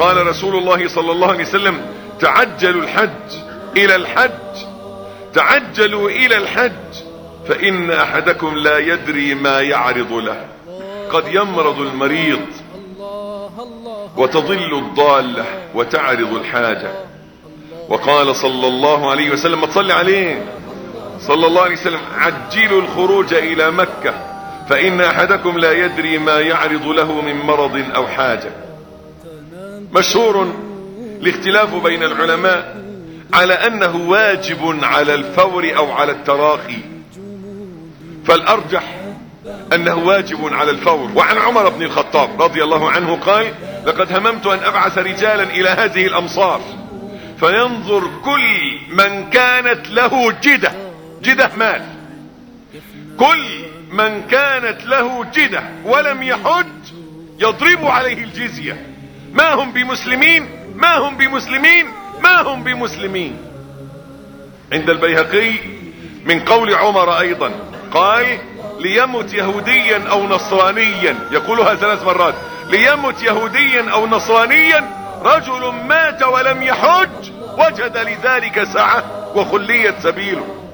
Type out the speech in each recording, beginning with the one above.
قال رسول الله صلى الله عليه وسلم تعجلوا الحج إلى الحج تعجلوا إلى الحج فإن أحدكم لا يدري ما يعرض له. قد يمرض المريض وتضل الضالة وتعرض الحاجة. وقال صلى الله عليه وسلم ما تصلي عليه؟ صلى الله عليه وسلم عجلوا الخروج إلى مكة فإن أحدكم لا يدري ما يعرض له من مرض أو حاجة. مشهور الاختلاف بين العلماء على أنه واجب على الفور أو على التراخي. فالأرجح أنه واجب على الفور. وعن عمر بن الخطاب رضي الله عنه قال لقد هممت أن أبعث رجالا إلى هذه الأمصار فينظر كل من كانت له جدة. جدة مال. كل من كانت له جدة ولم يحج يضرب عليه الجزية. ما هم بمسلمين؟ ما هم بمسلمين؟ ما هم بمسلمين؟ عند البيهقي من قول عمر أيضا قال ليمت يهوديا أو نصرانيا يقولها ثلاث مرات ليمت يهوديا أو نصرانيا رجل مات ولم يحج وجد لذلك سعة وخليت سبيله.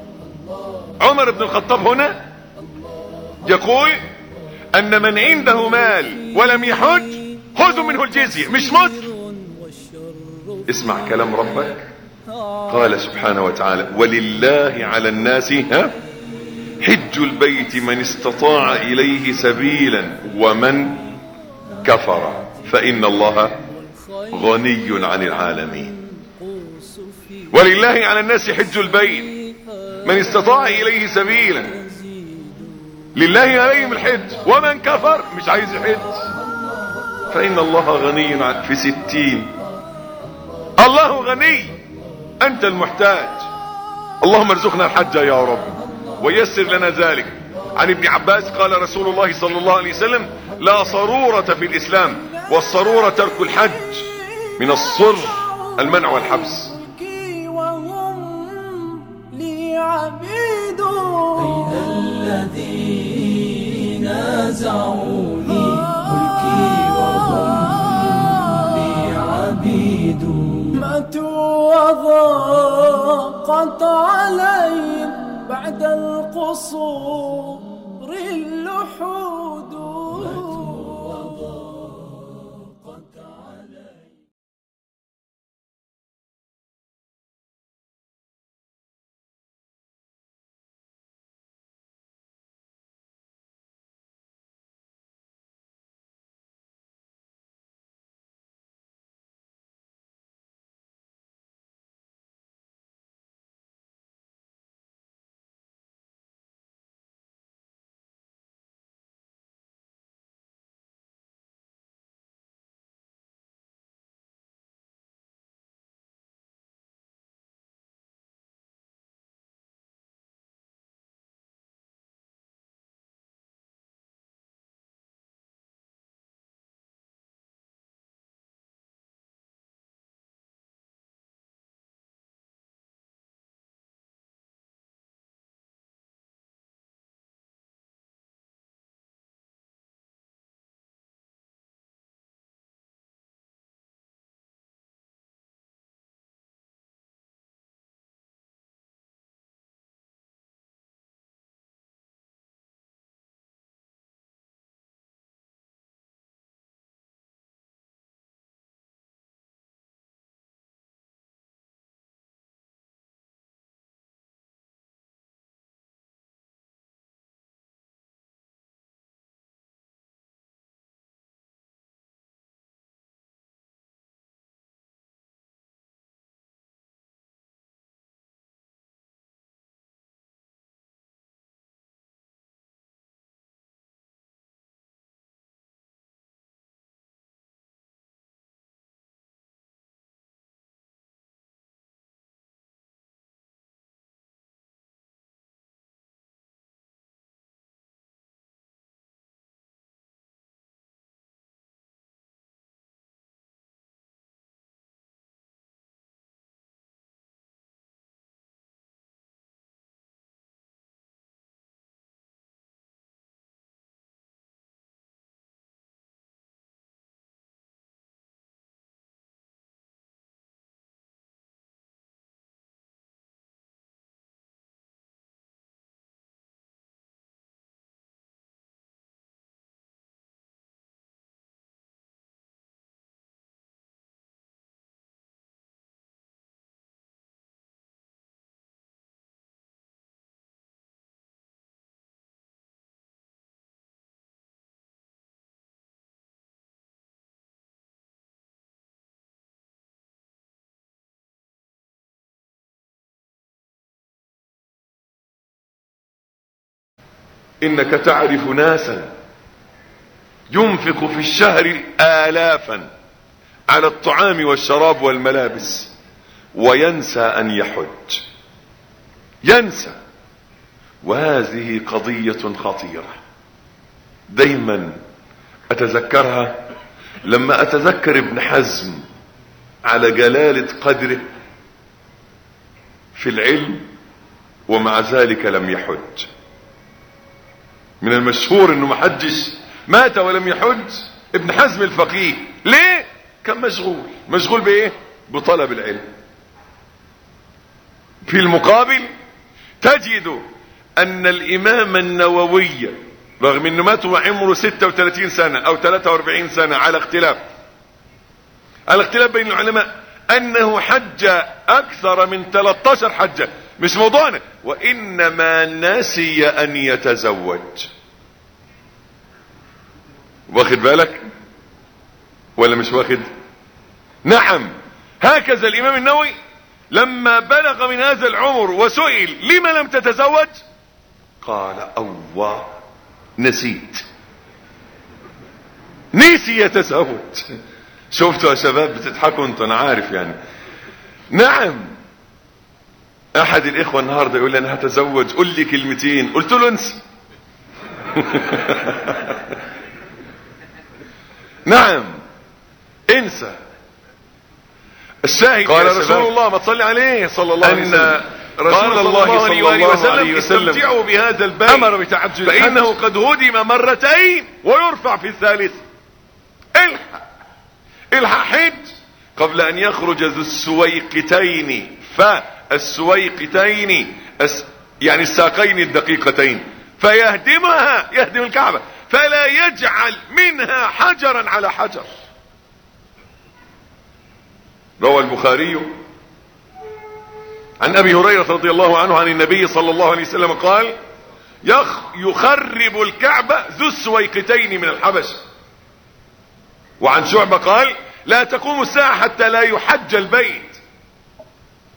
عمر بن الخطاب هنا يقول أن من عنده مال ولم يحج خذوا منه الجزية مش مسلم اسمع كلام ربك. قال سبحانه وتعالى ولله على الناس ها؟ حج البيت من استطاع إليه سبيلا ومن كفر. فإن الله غني عن العالمين. ولله على الناس حج البيت. من استطاع إليه سبيلا. لله عليهم الحج. ومن كفر مش عايز يحج. فإن الله غني في ستين. الله غني. أنت المحتاج. اللهم ارزقنا الحج يا رب. ويسر لنا ذلك. عن ابن عباس قال رسول الله صلى الله عليه وسلم لا صرورة في الإسلام والصرورة ترك الحج من الصر المنع والحبس. عبيد أين الذين نازعوني ملكي وهم لي عبيد. ماتوا وضاقت عليهم بعد القصور اللحود. إنك تعرف ناسا ينفق في الشهر آلافا على الطعام والشراب والملابس وينسى أن يحج. ينسى. وهذه قضية خطيرة. دايما أتذكرها لما أتذكر ابن حزم على جلالة قدره في العلم ومع ذلك لم يحج. من المشهور إنه ما حجش مات ولم يحج ابن حزم الفقيه. ليه؟ كان مشغول. مشغول بإيه؟ بطلب العلم. في المقابل تجد أن الإمام النووي رغم إنه مات وعمره 36 سنة أو 43 سنة على اختلاف على اختلاف بين العلماء أنه حج أكثر من 13 حجة مش موضوعنا. وإنما نسي أن يتزوج. واخد بالك؟ ولا مش واخد؟ نعم. هكذا الإمام النووي لما بلغ من هذا العمر وسئل لما لم تتزوج؟ قال الله نسيت. نسي يتزوج. شفتوا يا شباب؟ بتضحكوا أنتوا أنا عارف يعني. نعم. أحد الإخوة النهاردة يقول لي أنا هتزوج قول لي كلمتين. قلت له انسى. نعم. انسى. الشاهد قال رسول الله ما تصلي عليه صلى الله عليه وسلم. رسول الله صلى الله عليه وسلم استمتعوا بهذا البيت. أمر بتعجل فإنه قد هدم مرتين ويرفع في الثالث. الحق. الحق حج. قبل أن يخرج ذو السويقتين. فالسويقتين يعني الساقين الدقيقتين. فيهدمها يهدم الكعبة. فلا يجعل منها حجرا على حجر. روى البخاري عن أبي هريرة رضي الله عنه عن النبي صلى الله عليه وسلم قال يخ يخرب الكعبة ذو السويقتين من الحبش. وعن شعبة قال لا تقوم الساعة حتى لا يحج البيت.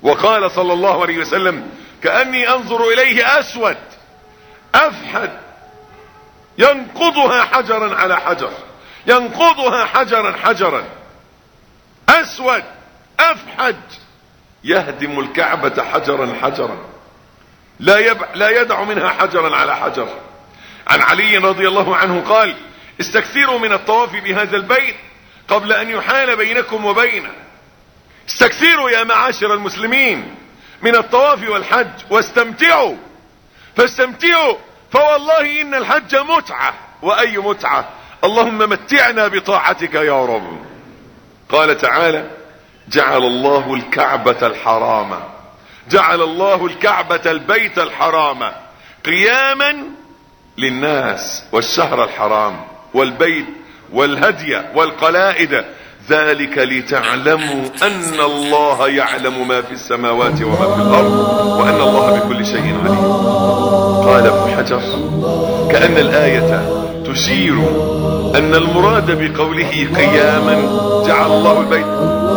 وقال صلى الله عليه وسلم كأني أنظر إليه أسود أفحد ينقضها حجرا على حجر ينقضها حجرا حجرا أسود افحج يهدم الكعبة حجرا حجرا لا, يب... لا يدع منها حجرا على حجر. عن علي رضي الله عنه قال استكثروا من الطواف بهذا البيت قبل أن يحال بينكم وبينه. استكثروا يا معاشر المسلمين من الطواف والحج واستمتعوا. فاستمتعوا فوالله إن الحج متعة وأي متعة؟ اللهم متعنا بطاعتك يا رب. قال تعالى جعل الله الكعبة الحرام. جعل الله الكعبة البيت الحرام قياما للناس والشهر الحرام والبيت والهدي والقلائد ذلك لتعلموا أن الله يعلم ما في السماوات وما في الأرض وأن الله بكل شيء عليم. قال ابن حجر كأن الآية تشير أن المراد بقوله قياما جعل الله البيت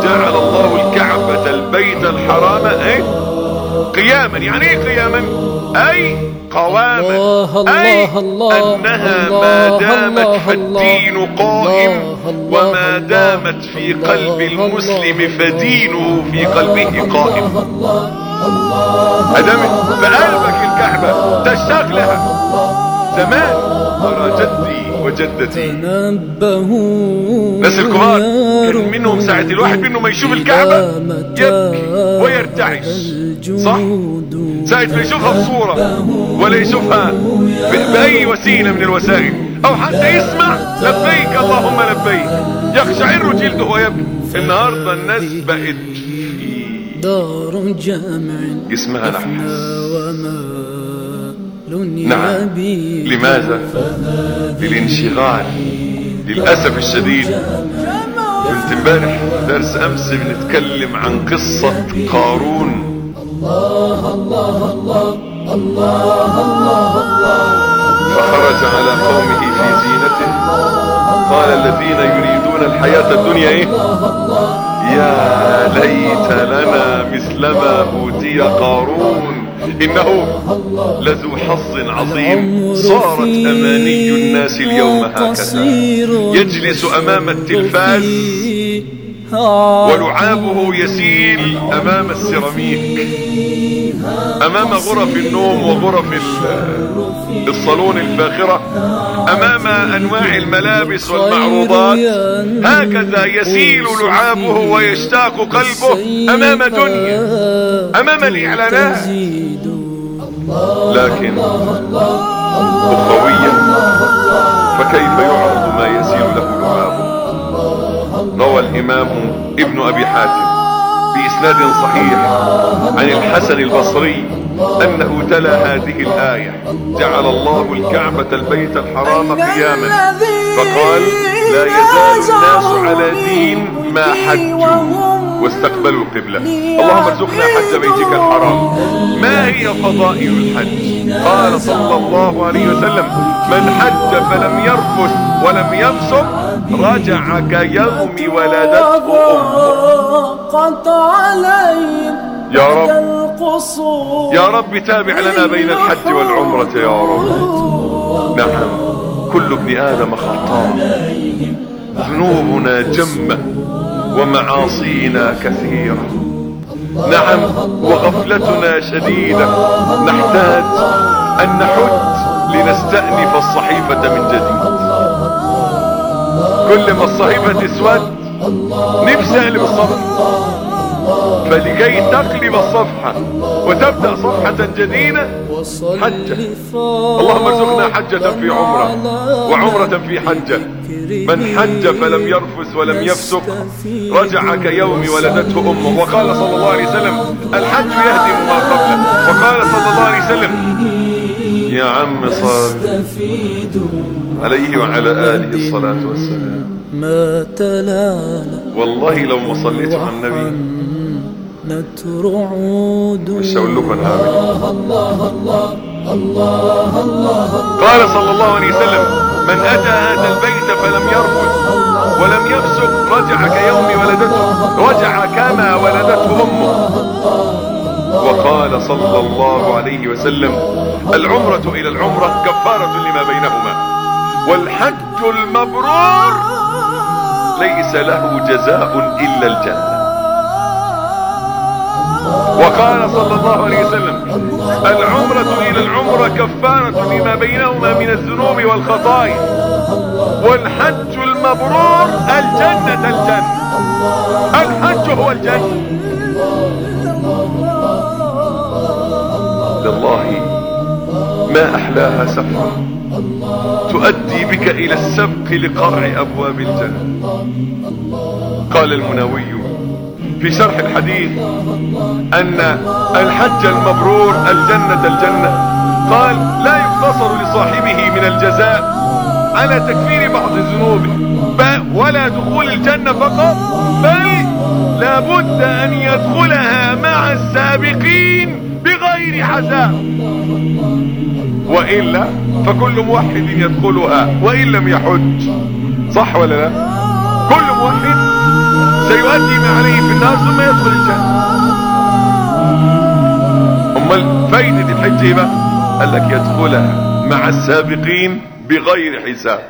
جعل الله الكعبة البيت الحرام أي قياما يعني إيه قياما؟ أي قواما الله الله الله انها الله ما دامت الله فالدين قائم الله الله وما دامت في الله قلب المسلم الله فدينه في قلبه قائم الله الله ادامت في قلبك الكعبة تشتاق لها زمان ترى جدي وجدتي. تنبهوا ناس الكبار كان منهم ساعة الواحد منهم ما يشوف الكعبة يبكي ويرتعش. صح؟ ساعة ما يشوفها بصورة ولا يشوفها بأي وسيلة من الوسائل. أو حتى يسمع لبيك اللهم لبيك. يقشعر جلده ويبكي النهاردة الناس بقت دار جامع اسمها نحس نعم. لماذا؟ للانشغال للأسف الشديد. كنت امبارح درس أمس بنتكلم عن قصة قارون. فخرج على قومه في زينته. قال الذين يريدون الحياة الدنيا إيه؟ يا ليت لنا مثل ما أوتي قارون. إنه لذو حظ عظيم. صارت فيه أماني الناس اليوم هكذا. يجلس أمام التلفاز. ولعابه يسيل أمام السيراميك أمام غرف النوم وغرف ال- الصالون الفاخرة أمام أنواع الملابس والمعروضات. هكذا يسيل لعابه ويشتاق قلبه أمام دنيا أمام الإعلانات. لكن اخويا فكيف يعرض ما يسيل له لعابه؟ روى الإمام ابن أبي حاتم بإسناد صحيح عن الحسن البصري أنه تلا هذه الآية جعل الله الكعبة البيت الحرام قياما فقال لا يزال الناس على دين ما حجوا واستقبلوا القبلة. اللهم ارزقنا حج بيتك الحرام. ما هي فضائل الحج؟ قال صلى الله عليه وسلم من حج فلم يرفث ولم يفسق رجع كيوم ولدته قط علي يا رب. القصور. يا رب تابع لنا بين الحج والعمرة يا رب. نعم. كل ابن آدم خطاء. ذنوبنا جمة ومعاصينا كثيرة. نعم. وغفلتنا شديدة. نحتاج أن نحج لنستأنف الصحيفة من جديد. كل ما الصحيفة تسود نفسي أقلب الصفحة فلكي تقلب الصفحة وتبدأ صفحة جديدة حجة. اللهم ارزقنا حجة في عمرة وعمرة في حجة. من حج فلم يرفث ولم يفسق رجع كيوم ولدته أمه. وقال صلى الله عليه وسلم الحج يهدم ما قبله. وقال صلى الله عليه وسلم يا عم تفيد عليه وعلى آله الصلاة والسلام. ما تلالا. والله لو ما صليت على النبي. نترعود مش هقول لكم أنا؟ هعمل قال صلى الله عليه وسلم من أتى هذا البيت فلم يرفث ولم يفسق رجع كيوم ولدته رجع كما ولدته أمه. وقال صلى الله عليه وسلم العمرة إلى العمرة كفارة لما بينهما والحج المبرور ليس له جزاء إلا الجنة. وقال صلى الله عليه وسلم العمرة إلى العمرة كفارة لما بينهما من الذنوب والخطايا والحج المبرور الجنة الجنة الحج هو الجنة. لله ما أحلاها سفرة تؤدي بك إلى السبق لقرع أبواب الجنة. قال المناوي في شرح الحديث أن الحج المبرور الجنة الجنة. قال لا يقتصر لصاحبه من الجزاء على تكفير بعض ذنوبه ولا دخول الجنة فقط بل لابد أن يدخلها مع السابقين. حساب وإلا فكل موحد يدخلها وإن لم يحج. صح ولا لا؟ كل موحد سيؤدي ما عليه في النار ثم يدخل الجنة. امال فايدة الحج إيه بقى؟ قال لك يدخلها مع السابقين بغير حساب.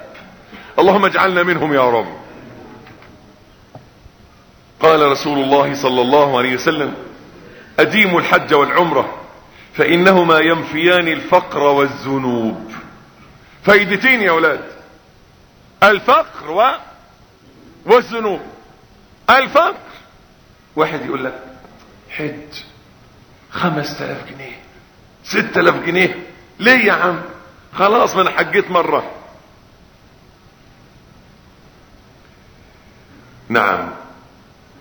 اللهم اجعلنا منهم يا رب. قال رسول الله صلى الله عليه وسلم أديموا الحج والعمرة. فإنهما ينفيان الفقر والذنوب. فايدتين يا أولاد. الفقر و... والذنوب. الفقر. واحد يقول لك حج خمس تلاف جنيه. ست تلاف جنيه. ليه يا عم؟ خلاص ما أنا حجيت مرة. نعم.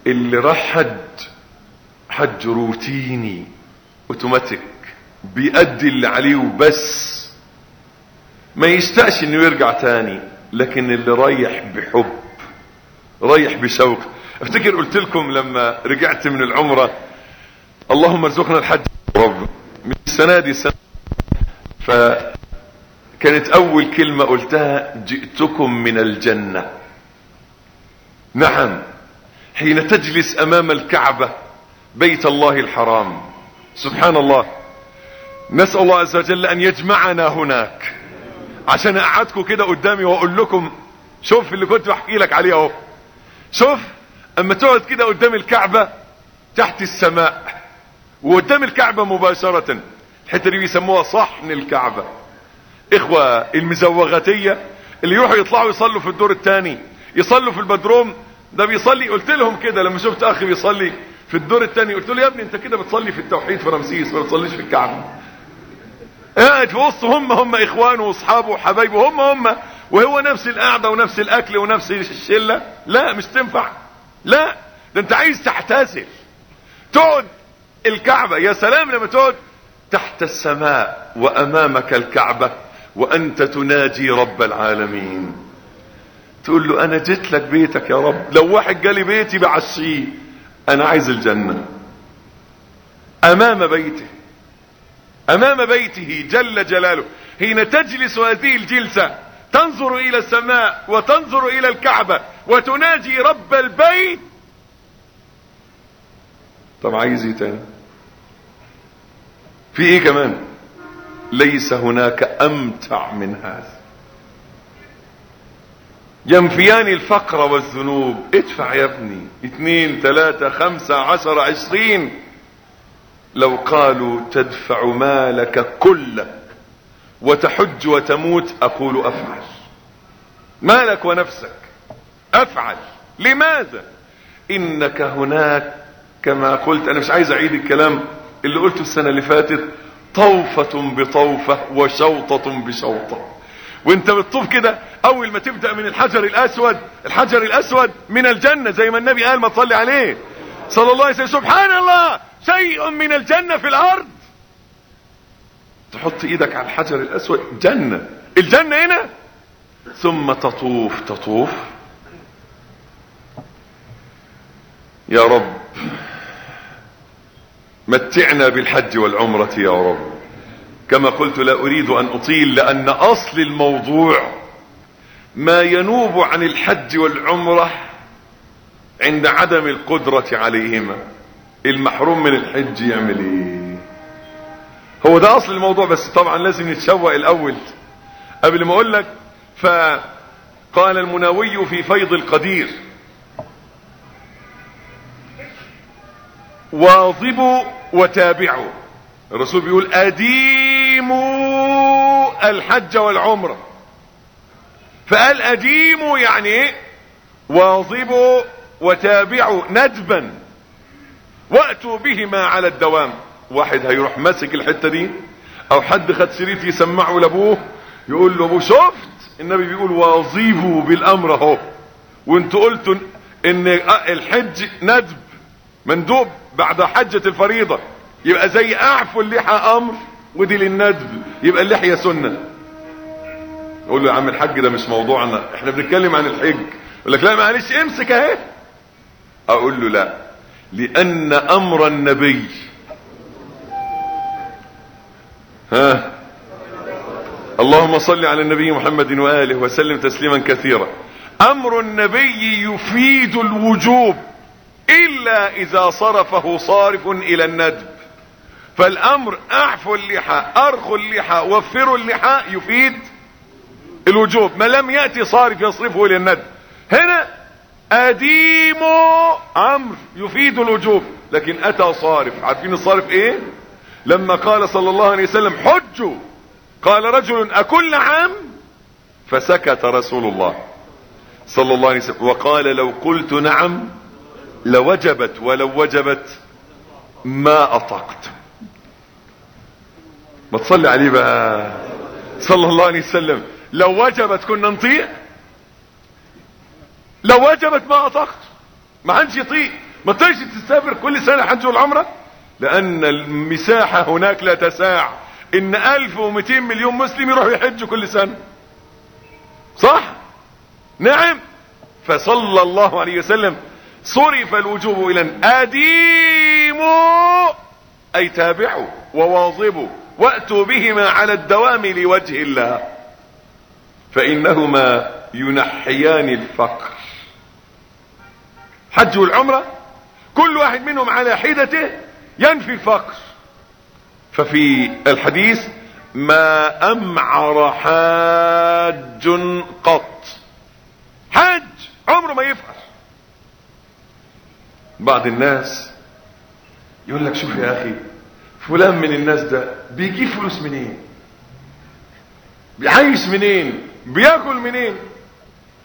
اللي راح حج حج روتيني أوتوماتيك. بيأدي اللي عليه وبس. ما يستأش إنه يرجع تاني لكن اللي رايح بحب رايح بشوق. أفتكر قلت لكم لما رجعت من العمرة اللهم ارزقنا الحج رب. من السنة دي السنة فكانت أول كلمة قلتها جئتكم من الجنة. نعم حين تجلس أمام الكعبة بيت الله الحرام. سبحان الله. نسأل الله عز وجل أن يجمعنا هناك. عشان اقعدكم كده قدامي وأقول لكم شوف اللي كنت بحكي لك عليه أهو. شوف أما تقعد كده قدام الكعبة تحت السماء وقدام الكعبة مباشرة. الحتة دي بيسموها صحن الكعبة. إخوة المزوغتية اللي يروحوا يطلعوا يصلوا في الدور الثاني يصلوا في البدروم. ده بيصلي قلت لهم كده لما شفت أخي بيصلي في الدور الثاني قلت له يا ابني أنت كده بتصلي في التوحيد في رمسيس ما بتصليش في الكعبة. قاعد في وسط هم هم إخوانه وأصحابه وحبايبه هم هم. وهو نفس القعدة ونفس الأكل ونفس الشلة. لا مش تنفع. لا ده أنت عايز تعتزل تقعد الكعبة يا سلام لما تقعد تحت السماء وأمامك الكعبة وأنت تناجي رب العالمين. تقول له أنا جيت لك بيتك يا رب. لو واحد جالي بيتي بعشيه. أنا عايز الجنة. أمام بيته أمام بيته جل جلاله. حين تجلس هذه الجلسة تنظر إلى السماء وتنظر إلى الكعبة وتناجي رب البيت. طب عايز إيه تاني؟ في إيه كمان؟ ليس هناك أمتع من هذا. ينفيان الفقر والذنوب. ادفع يا ابني. اتنين تلاتة خمسة عشر عشرين. لو قالوا تدفع مالك كلك وتحج وتموت أقول أفعل. مالك ونفسك أفعل. لماذا؟ إنك هناك كما قلت أنا مش عايز أعيد الكلام اللي قلته السنة اللي فاتت طوفة بطوفة وشوطة بشوطة. وأنت بتطوف كده أول ما تبدأ من الحجر الأسود الحجر الأسود من الجنة زي ما النبي قال ما تصلي عليه. صلى الله عليه وسلم. سبحان الله! شيء من الجنة في الأرض. تحط إيدك على الحجر الأسود جنة. الجنة هنا. ثم تطوف تطوف. يا رب متعنا بالحج والعمرة يا رب. كما قلت لا أريد أن أطيل لأن أصل الموضوع ما ينوب عن الحج والعمرة عند عدم القدرة عليهما. المحروم من الحج يعمل إيه؟ هو ده أصل الموضوع بس طبعا لازم نتشوق الأول. قبل ما أقول لك فقال المناوي في فيض القدير واظبوا وتابعوا. الرسول بيقول أديموا الحج والعمرة. فقال أديموا يعني إيه؟ واظبوا وتابعوا. ندبا. وأتوا بهما على الدوام. واحد هيروح ماسك الحتة دي أو حد خد شريط يسمعه لأبوه يقول له ابوه شفت؟ النبي بيقول واظبوا بالأمر أهو. وأنتوا قلتوا إن الحج ندب مندوب بعد حجة الفريضة. يبقى زي اعفوا اللحى أمر ودي للندب. يبقى اللحية سنة. أقول له يا عم الحج ده مش موضوعنا. إحنا بنتكلم عن الحج. يقول لك لا معلش امسك أهي. أقول له لا. لأن أمر النبي. ها؟ اللهم صل على النبي محمد وآله وسلم تسليما كثيرا. أمر النبي يفيد الوجوب إلا إذا صرفه صارف إلى الندب. فالأمر اعفوا اللحى ارخوا اللحى وفروا اللحى يفيد الوجوب. ما لم يأتي صارف يصرفه إلى الندب. هنا اديموا أمر يفيد الوجوب. لكن أتى صارف. عارفين الصارف إيه؟ لما قال صلى الله عليه وسلم حجوا قال رجل أكل عام فسكت رسول الله صلى الله عليه وسلم. وقال لو قلت نعم لوجبت ولو وجبت ما أطقت. ما تصلي عليه بقى. صلى الله عليه وسلم. لو وجبت كنا نطيع؟ لو وجبت ما اطقت ما حدش يطيق. ما تقدرش تسافر كل سنة حج والعمرة؟ لأن المساحة هناك لا تساع. إن 1200 مليون مسلم يروحوا يحجوا كل سنة. صح؟ نعم. فصلى الله عليه وسلم صرف الوجوب إلى آديموا أي تابعوا وواظبوا وأتوا بهما على الدوام لوجه الله. فإنهما ينحيان الفقر. حج والعمرة كل واحد منهم على حدته ينفي الفقر. ففي الحديث ما أمعر حاج قط. حاج عمره ما يفعل بعض الناس يقول لك شوف يا أخي فلان من الناس ده بيجيب فلوس منين؟ بيعيش منين؟ بياكل منين؟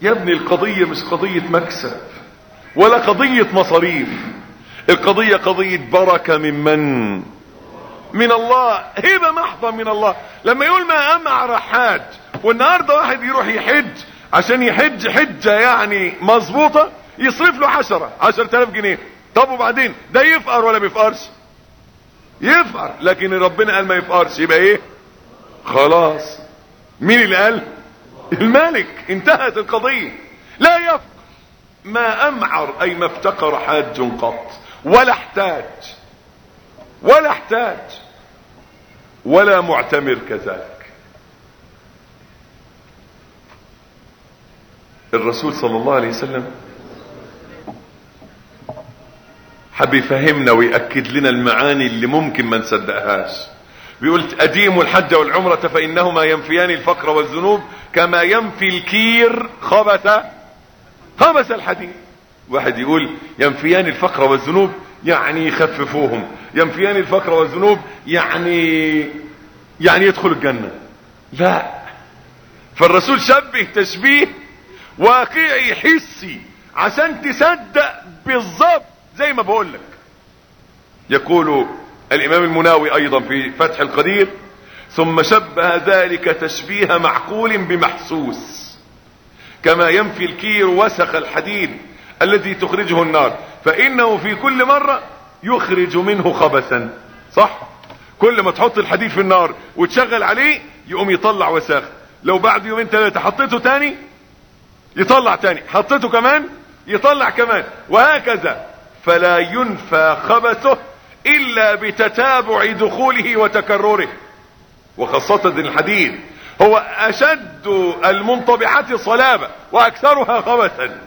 يا ابني القضية مش قضية مكسب. ولا قضية مصاريف. القضية قضية بركة من من؟ من الله. هبة محضة من الله. لما يقول ما أمع حاج والنهاردة واحد يروح يحج عشان يحج حجة يعني مظبوطة يصرف له عشرة عشر تلاف جنيه. طب وبعدين؟ ده يفقر ولا بيفقرش؟ يفقر. لكن ربنا قال ما يفقرش يبقى إيه؟ خلاص. مين اللي قال؟ الملك. انتهت القضية. لا يفقر. ما أمعر أي ما افتقر حاج قط. ولا احتاج ولا احتاج ولا معتمر كذلك. الرسول صلى الله عليه وسلم حب يفهمنا ويأكد لنا المعاني اللي ممكن ما نصدقهاش. بيقول أديموا الحج والعمرة فإنهما ينفيان الفقر والذنوب كما ينفي الكير خبث خبث الحديد واحد يقول ينفيان الفقر والذنوب يعني يخففوهم. ينفيان الفقر والذنوب يعني يعني يدخل الجنة. لا. فالرسول شبه تشبيه واقعي حسي عشان تصدق بالظبط زي ما بقول لك. يقول الإمام المناوي أيضا في فتح القدير ثم شبه ذلك تشبيه معقول بمحسوس. كما ينفي الكير وسخ الحديد الذي تخرجه النار. فإنه في كل مرة يخرج منه خبثا. صح؟ كل ما تحط الحديد في النار وتشغل عليه يقوم يطلع وساخ. لو بعد يومين ثلاثة حطيته تاني يطلع تاني. حطيته كمان يطلع كمان. وهكذا. فلا ينفى خبثه إلا بتتابع دخوله وتكرره. وخاصة الحديد. هو أشد المنطبعات صلابة وأكثرها خبثا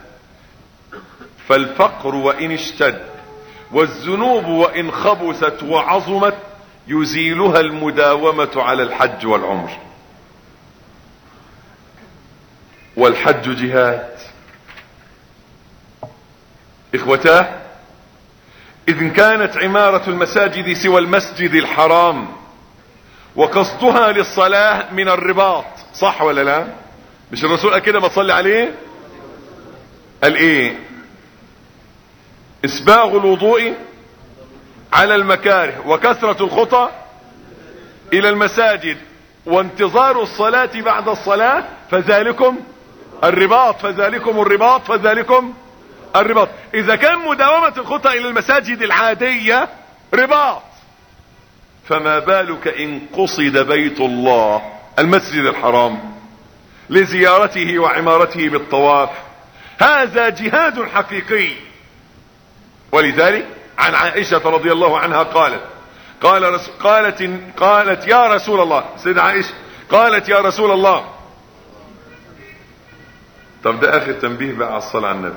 فالفقر وإن اشتد والذنوب وإن خبثت وعظمت يزيلها المداومة على الحج والعمر. والحج جهاد. إخوتاه إذ كانت عمارة المساجد سوى المسجد الحرام وقصدها للصلاة من الرباط. صح ولا لا؟ مش الرسول قال كده ما تصلي عليه؟ قال إيه؟ إسباغ الوضوء على المكاره وكثرة الخطى إلى المساجد وانتظار الصلاة بعد الصلاة فذلكم الرباط فذلكم الرباط فذلكم الرباط. إذا كان مداومة الخطى إلى المساجد العادية رباط. فما بالك إن قصد بيت الله المسجد الحرام لزيارته وعمارته بالطواف؟ هذا جهاد حقيقي. ولذلك عن عائشة رضي الله عنها قالت قال. قالت قالت يا رسول الله سيدة عائشة قالت يا رسول الله. طب ده اخر تنبيه بقى على الصلاة على النبي.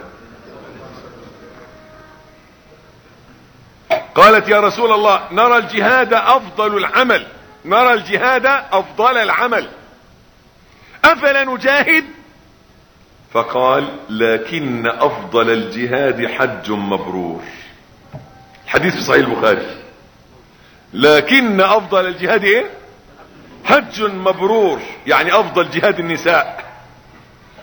قالت يا رسول الله نرى الجهاد أفضل العمل. نرى الجهاد أفضل العمل. أفلا نجاهد؟ فقال لكن أفضل الجهاد حج مبرور. حديث في صحيح البخاري. لكن أفضل الجهاد إيه؟ حج مبرور. يعني أفضل جهاد النساء.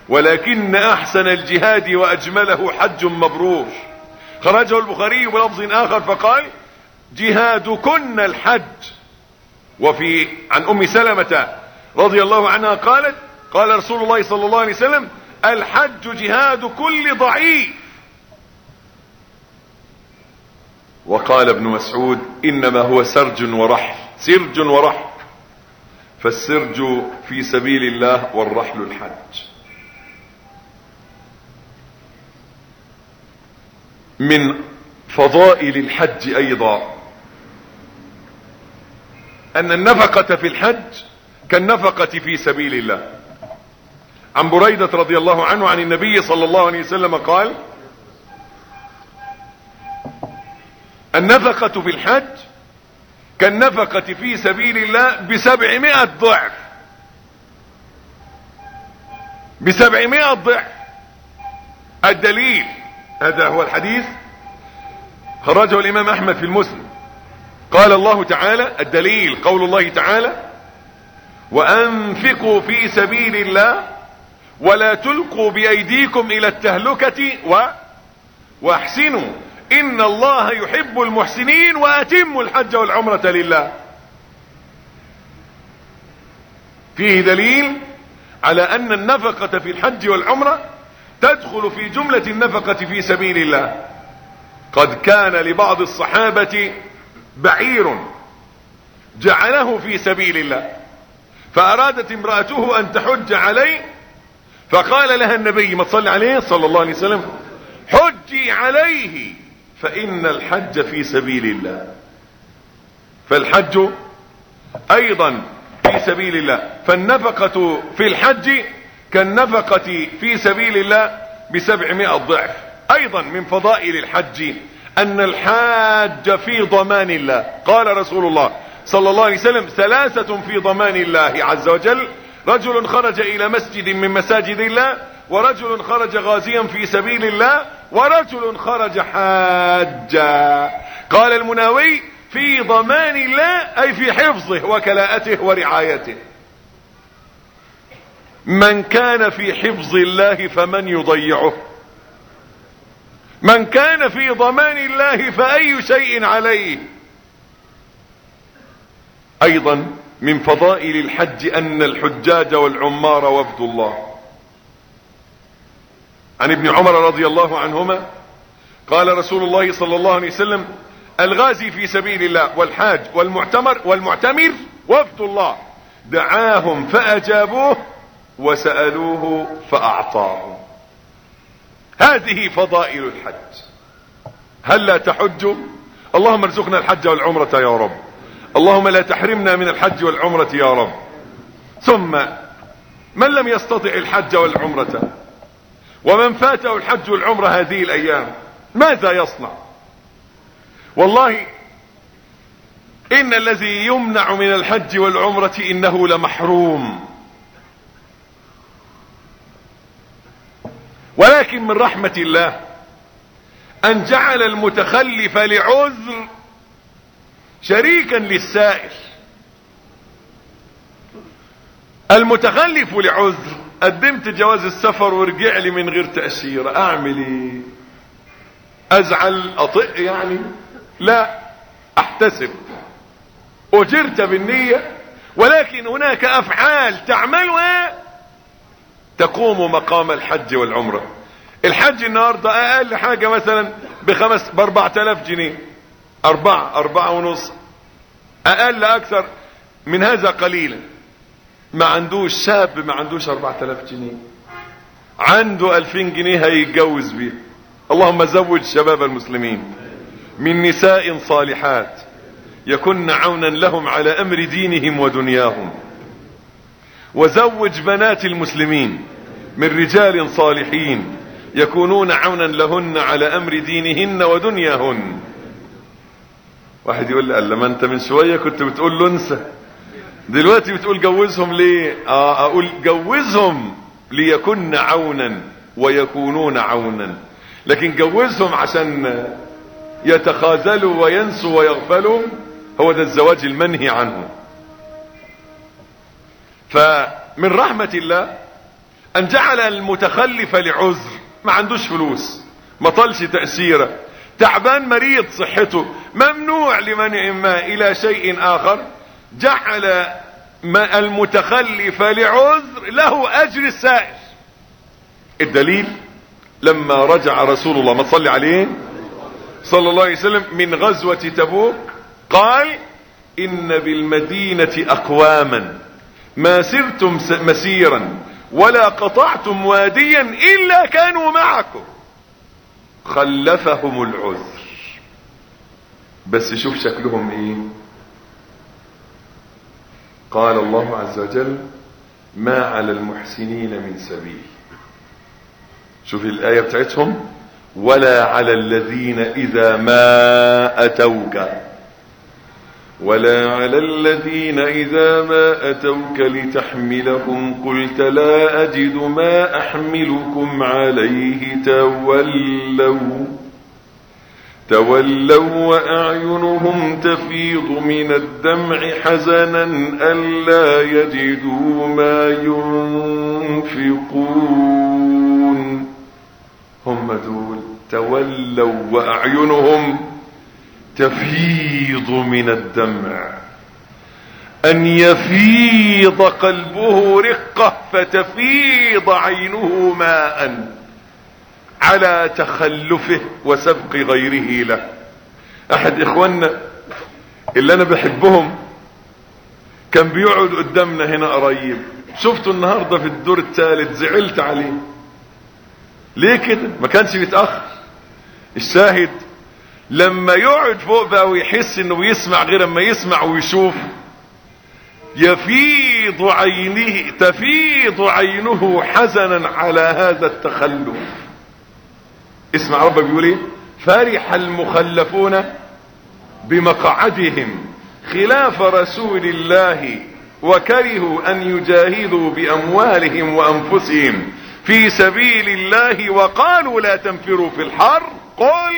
ولكن أحسن الجهاد وأجمله حج مبرور. خرجه البخاري بلفظ آخر فقال جهادكن الحج. وفي عن أم سلمة رضي الله عنها قالت قال رسول الله صلى الله عليه وسلم الحج جهاد كل ضعيف. وقال ابن مسعود إنما هو سرج ورحل سرج ورحل. فالسرج في سبيل الله والرحل الحج. من فضائل الحج أيضا. أن النفقة في الحج كالنفقة في سبيل الله. عن بريدة رضي الله عنه عن النبي صلى الله عليه وسلم قال النفقة في الحج كالنفقة في سبيل الله بسبعمائة ضعف. بسبعمائة ضعف. الدليل هذا هو الحديث خرجه الإمام أحمد في المسلم. قال الله تعالى الدليل قول الله تعالى وأنفقوا في سبيل الله ولا تلقوا بأيديكم إلى التهلكة و واحسنوا إن الله يحب المحسنين واتموا الحج والعمرة لله. فيه دليل على أن النفقة في الحج والعمرة تدخل في جملة النفقة في سبيل الله. قد كان لبعض الصحابة بعير جعله في سبيل الله. فأرادت امرأته أن تحج عليه فقال لها النبي ما تصلي عليه؟ صلى الله عليه وسلم. حجي عليه فإن الحج في سبيل الله. فالحج أيضا في سبيل الله. فالنفقة في الحج كالنفقة في سبيل الله بسبعمائة ضعف. أيضا من فضائل الحج أن الحاج في ضمان الله. قال رسول الله صلى الله عليه وسلم ثلاثة في ضمان الله عز وجل. رجل خرج إلى مسجد من مساجد الله ورجل خرج غازيا في سبيل الله ورجل خرج حاجا. قال المناوي في ضمان الله أي في حفظه وكلاءته ورعايته. من كان في حفظ الله فمن يضيعه. من كان في ضمان الله فأي شيء عليه. أيضا من فضائل الحج أن الحجاج والعمار وفد الله. عن ابن عمر رضي الله عنهما قال رسول الله صلى الله عليه وسلم الغازي في سبيل الله والحاج والمعتمر والمعتمر وفد الله. دعاهم فأجابوه وسألوه فاعطاهم هذه فضائل الحج. هل لا تحج؟ اللهم ارزقنا الحج والعمرة يا رب. اللهم لا تحرمنا من الحج والعمرة يا رب. ثم من لم يستطع الحج والعمرة؟ ومن فاته الحج والعمرة هذه الأيام؟ ماذا يصنع؟ والله إن الذي يمنع من الحج والعمرة إنه لمحروم. ولكن من رحمة الله أن جعل المتخلف لعذر شريكا للسائل. المتخلف لعذر قدمت جواز السفر ورجع لي من غير تأشيرة. اعمل إيه أزعل اطق يعني؟ لا أحتسب. أجرت بالنية ولكن هناك أفعال تعملها تقوم مقام الحج والعمرة. الحج النهاردة أقل حاجة مثلا بخمس بأربعة آلاف جنيه. أربعة أربعة ونص. أقل أكثر من هذا قليلا. ما عندوش شاب ما عندوش أربعة آلاف جنيه. عنده ألفين جنيه هيتجوز بيه. اللهم زوج شباب المسلمين. من نساء صالحات. يكن عونا لهم على أمر دينهم ودنياهم. وزوج بنات المسلمين من رجال صالحين يكونون عونا لهن على أمر دينهن ودنياهن. واحد يقول لي لما أنت من شوية كنت بتقول له انسى. دلوقتي بتقول جوزهم ليه؟ آه أقول جوزهم ليكن عونا ويكونون عونا. لكن جوزهم عشان يتخاذلوا وينسوا ويغفلوا هو ده الزواج المنهي عنه. فمن رحمة الله أن جعل المتخلف لعذر ما عندوش فلوس ما طلش تأثيره تعبان مريض صحته ممنوع لمنع ما إلى شيء آخر جعل المتخلف لعذر له أجر السائر الدليل لما رجع رسول الله ما تصلي عليه؟ صلى الله عليه وسلم من غزوة تبوك قال إن بالمدينة أقواما. ما سرتم مسيرا ولا قطعتم واديا إلا كانوا معكم. خلفهم العذر. بس شوف شكلهم إيه. قال الله عز وجل ما على المحسنين من سبيل. شوف الآية بتاعتهم ولا على الذين إذا ما أتوك. ولا على الذين إذا ما أتوك لتحملهم قلت لا أجد ما أحملكم عليه تولوا تولوا وأعينهم تفيض من الدمع حزنا ألا يجدوا ما ينفقون هم دول تولوا وأعينهم تفيض من الدمع أن يفيض قلبه رقة فتفيض عينه ماءً على تخلفه وسبق غيره له. أحد إخواننا اللي أنا بحبهم كان بيقعد قدامنا هنا قريب. شفته النهاردة في الدور الثالث زعلت عليه. ليه كده؟ ما كانش بيتأخر. الشاهد لما يقعد فوق بقى ويحس إنه بيسمع غير اما يسمع ويشوف يفيض عينه تفيض عينه حزنا على هذا التخلف. اسمع ربك بيقول إيه؟ فرح المخلفون بمقعدهم خلاف رسول الله وكرهوا أن يجاهدوا بأموالهم وأنفسهم في سبيل الله وقالوا لا تنفروا في الحر. قل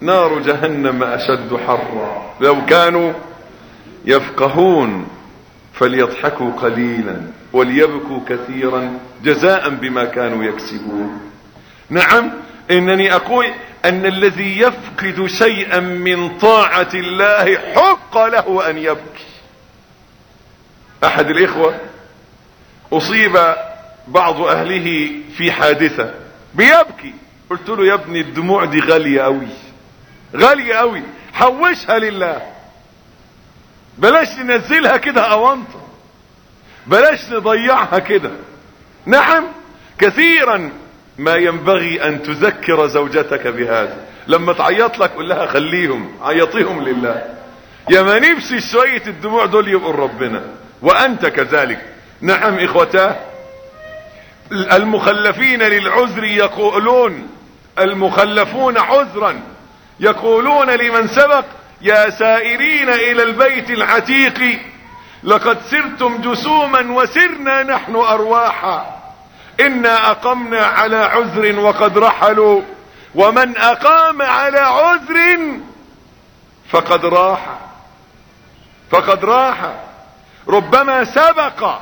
نار جهنم أشد حرا. لو كانوا يفقهون فليضحكوا قليلا وليبكوا كثيرا جزاء بما كانوا يكسبون. نعم إنني أقول أن الذي يفقد شيئا من طاعة الله حق له أن يبكي. أحد الإخوة أصيب بعض أهله في حادثة. بيبكي. قلت له يا ابني الدموع دي غالية قوي غالية قوي. حوشها لله. بلاش ننزلها كده أوانطة. بلاش نضيعها كده. نعم كثيرا ما ينبغي أن تذكر زوجتك بهذا. لما تعيط لك قول لها خليهم عيطيهم لله. يا ما نفسي شوية الدموع دول يبقوا ربنا وأنت كذلك. نعم إخوتاه. المخلفين للعذر يقولون المخلفون عذرا. يقولون لمن سبق يا سائرين إلى البيت العتيق. لقد سرتم جسوما وسرنا نحن أرواحا. إنا أقمنا على عذر وقد رحلوا. ومن أقام على عذر فقد راح. فقد راح. ربما سبق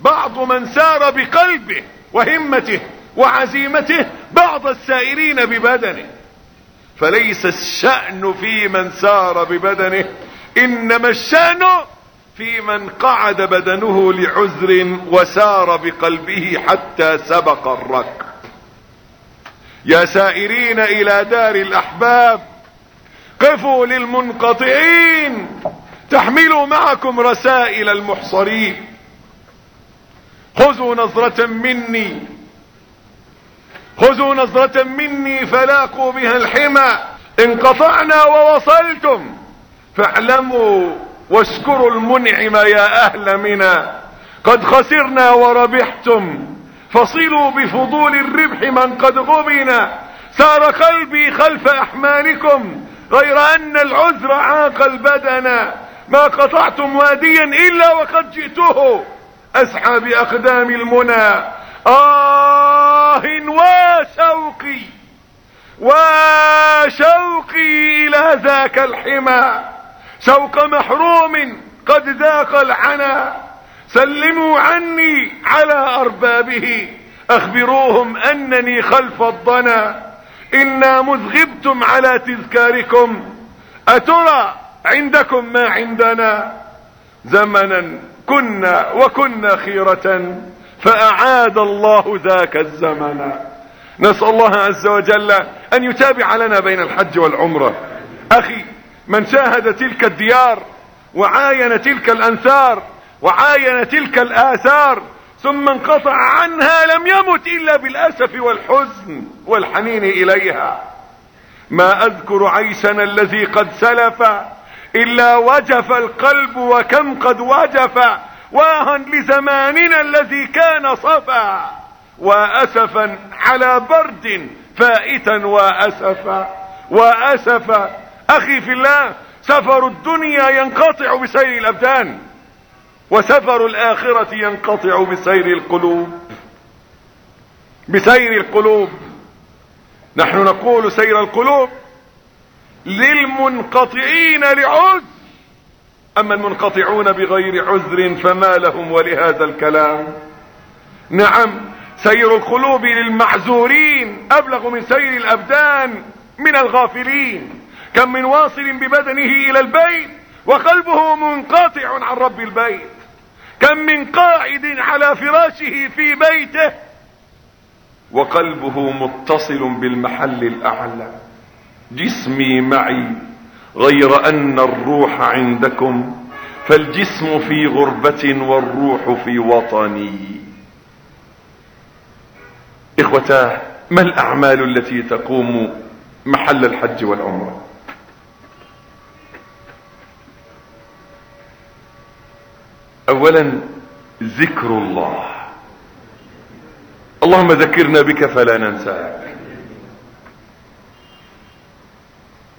بعض من سار بقلبه وهمته وعزيمته بعض السائرين ببدنه. فليس الشأن في من سار ببدنه إنما الشأن في من قعد بدنه لعذر وسار بقلبه حتى سبق الركب يا سائرين إلى دار الأحباب قفوا للمنقطعين تحملوا معكم رسائل المحصرين. خذوا نظرة مني خذوا نظرة مني فلاقوا بها الحمى. انقطعنا ووصلتم فاعلموا واشكروا المنعم يا أهل منا قد خسرنا وربحتم فصلوا بفضول الربح من قد غبن. سار قلبي خلف أحمالكم غير أن العذر عاق البدن. ما قطعتم واديا إلا وقد جئته. اسعى بأقدام المنى. آه وشوقي وشوقي إلى ذاك الحمى. شوق محروم قد ذاق العنا سلموا عني على أربابه. أخبروهم أنني خلف الضنا. إنا مذغبتم على تذكاركم. أترى عندكم ما عندنا؟ زمنا كنا وكنا خيرة. فاعاد الله ذاك الزمن. نسأل الله عز وجل أن يتابع لنا بين الحج والعمرة. أخي من شاهد تلك الديار وعاين تلك الأنثار وعاين تلك الآثار ثم انقطع عنها لم يمت إلا بالأسف والحزن والحنين إليها. ما أذكر عيشنا الذي قد سلف إلا وجف القلب وكم قد وجف واها لزماننا الذي كان صفا وأسفا على برد فائتا وأسفا وأسفا. أخي في الله سفر الدنيا ينقطع بسير الأبدان وسفر الآخرة ينقطع بسير القلوب. بسير القلوب. نحن نقول سير القلوب للمنقطعين لعذر أما المنقطعون بغير عذر فما لهم ولهذا الكلام. نعم سير القلوب للمعذورين أبلغ من سير الأبدان من الغافلين. كم من واصل ببدنه إلى البيت وقلبه منقطع عن رب البيت. كم من قاعد على فراشه في بيته وقلبه متصل بالمحل الأعلى. جسمي معي غير أن الروح عندكم فالجسم في غربة والروح في وطني. اخوتاه ما الأعمال التي تقوم محل الحج والعمرة؟ اولا ذكر الله. اللهم ذكرنا بك فلا ننساك.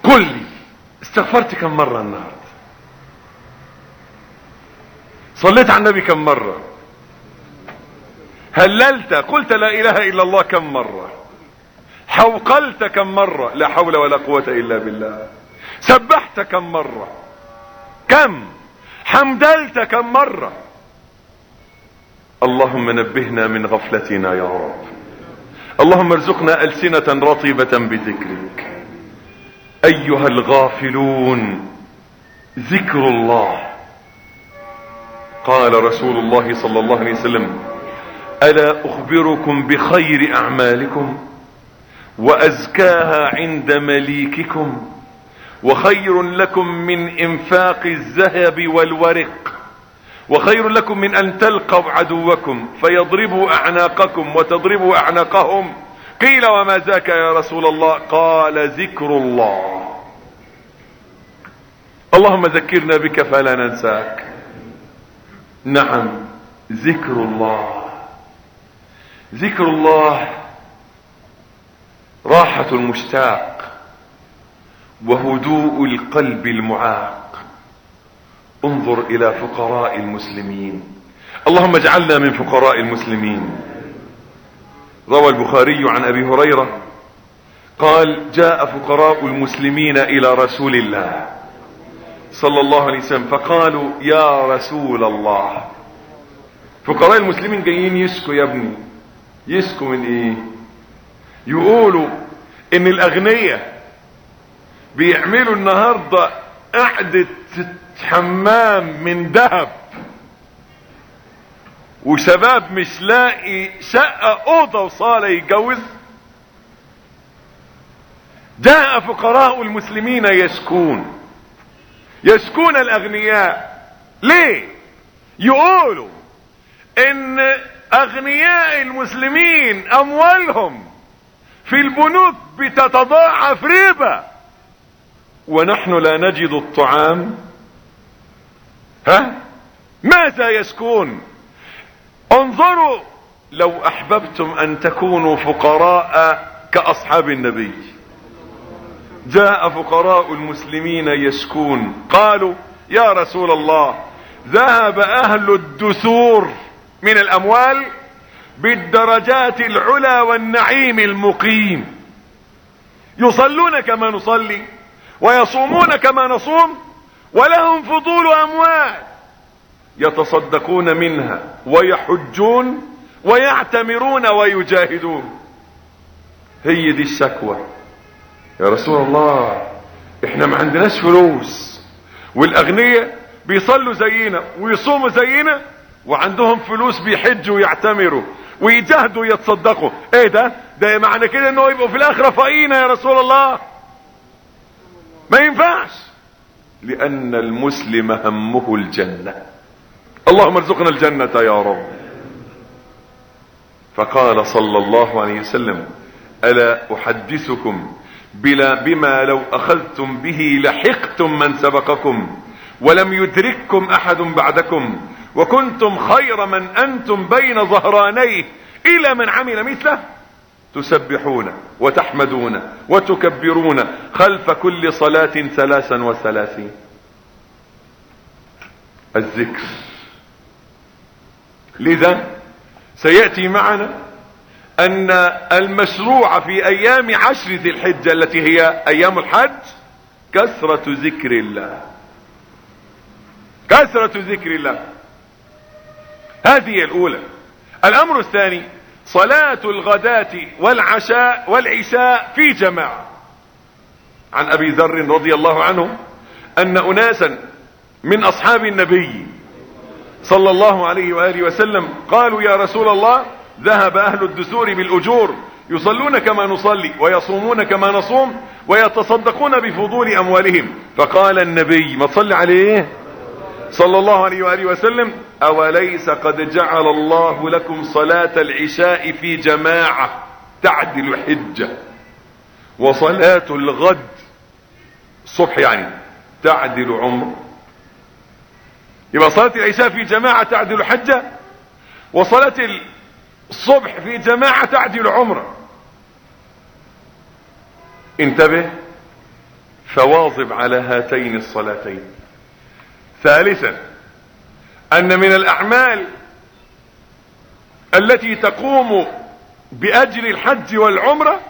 قل لي استغفرت كم مرة النهاردة؟ صليت على النبي كم مرة؟ هللت قلت لا إله إلا الله كم مرة؟ حوقلت كم مرة؟ لا حول ولا قوة إلا بالله. سبحت كم مرة؟ كم؟ حمدلت كم مرة؟ اللهم نبهنا من غفلتنا يا رب. اللهم ارزقنا ألسنة رطبة بذكرك. أيها الغافلون ذكر الله. قال رسول الله صلى الله عليه وسلم ألا أخبركم بخير أعمالكم؟ وأزكاها عند مليككم؟ وخير لكم من إنفاق الذهب والورق؟ وخير لكم من أن تلقوا عدوكم فيضربوا أعناقكم وتضربوا أعناقهم؟ قيل وما ذاك يا رسول الله؟ قال ذكر الله. اللهم ذكرنا بك فلا ننساك. نعم ذكر الله. ذكر الله راحة المشتاق وهدوء القلب المعاق. انظر إلى فقراء المسلمين. اللهم اجعلنا من فقراء المسلمين. روى البخاري عن أبي هريرة قال جاء فقراء المسلمين إلى رسول الله صلى الله عليه وسلم فقالوا يا رسول الله. فقراء المسلمين جايين يشكوا يا ابني. يشكوا من إيه؟ يقولوا إن الاغنياء بيعملوا النهاردة قعدة حمام من ذهب. وشباب مش لاقي شقة أوضة وصالة يتجوز؟ جاء فقراء المسلمين يشكون. يشكون الأغنياء. ليه؟ يقولوا إن أغنياء المسلمين أموالهم في البنوك بتتضاعف ربا ونحن لا نجد الطعام. ها؟ ماذا يسكون انظروا لو أحببتم أن تكونوا فقراء كأصحاب النبي. جاء فقراء المسلمين يشكون قالوا يا رسول الله ذهب أهل الدثور من الأموال بالدرجات العلى والنعيم المقيم. يصلون كما نصلي ويصومون كما نصوم ولهم فضول اموال يتصدقون منها ويحجون ويعتمرون ويجاهدون. هي دي الشكوى. يا رسول الله إحنا ما عندناش فلوس. والأغنياء بيصلوا زينا ويصوموا زينا وعندهم فلوس بيحجوا ويعتمروا ويجاهدوا ويتصدقوا. إيه ده؟ ده معنى كده إنه يبقوا في الآخرة فقينا يا رسول الله. ما ينفعش. لأن المسلم همه الجنة. اللهم ارزقنا الجنة يا رب. فقال صلى الله عليه وسلم ألا أحدثكم بلا بما لو أخذتم به لحقتم من سبقكم ولم يدرككم أحد بعدكم وكنتم خير من أنتم بين ظهرانيه إلى من عمل مثله؟ تسبحون وتحمدون وتكبرون خلف كل صلاة ثلاثا وثلاثين. الذكر. لذا سيأتي معنا أن المشروع في أيام عشر ذي الحجة التي هي أيام الحج كثرة ذكر الله. كثرة ذكر الله. هذه الأولى. الأمر الثاني صلاة الغداة والعشاء والعشاء في جماعة. عن أبي ذر رضي الله عنه أن أناسا من أصحاب النبي صلى الله عليه وآله وسلم قالوا يا رسول الله ذهب أهل الدثور بالأجور يصلون كما نصلي ويصومون كما نصوم ويتصدقون بفضول أموالهم. فقال النبي ما تصلي عليه؟ صلى الله عليه وآله وسلم أوليس قد جعل الله لكم صلاة العشاء في جماعة تعدل حجة وصلاة الغد الصبح يعني تعدل عمر يبقى صلاة العشاء في جماعة تعدل حجة وصلاة الصبح في جماعة تعدل عمرة. انتبه فواظب على هاتين الصلاتين. ثالثا أن من الأعمال التي تقوم باجر الحج والعمرة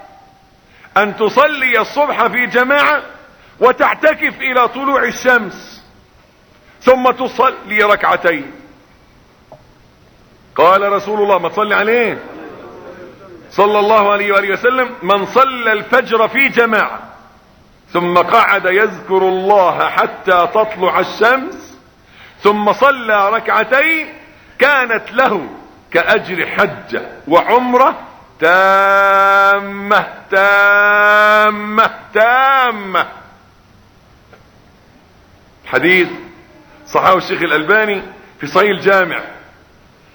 أن تصلي الصبح في جماعة وتعتكف إلى طلوع الشمس. ثم تصلي ركعتين. قال رسول الله ما تصلي عليه؟ صلى الله عليه وآله وسلم من صلى الفجر في جماعة ثم قعد يذكر الله حتى تطلع الشمس ثم صلى ركعتين كانت له كأجر حجة وعمرة تامة تامة تامة. حديث صحابه الشيخ الألباني في صحيح الجامع.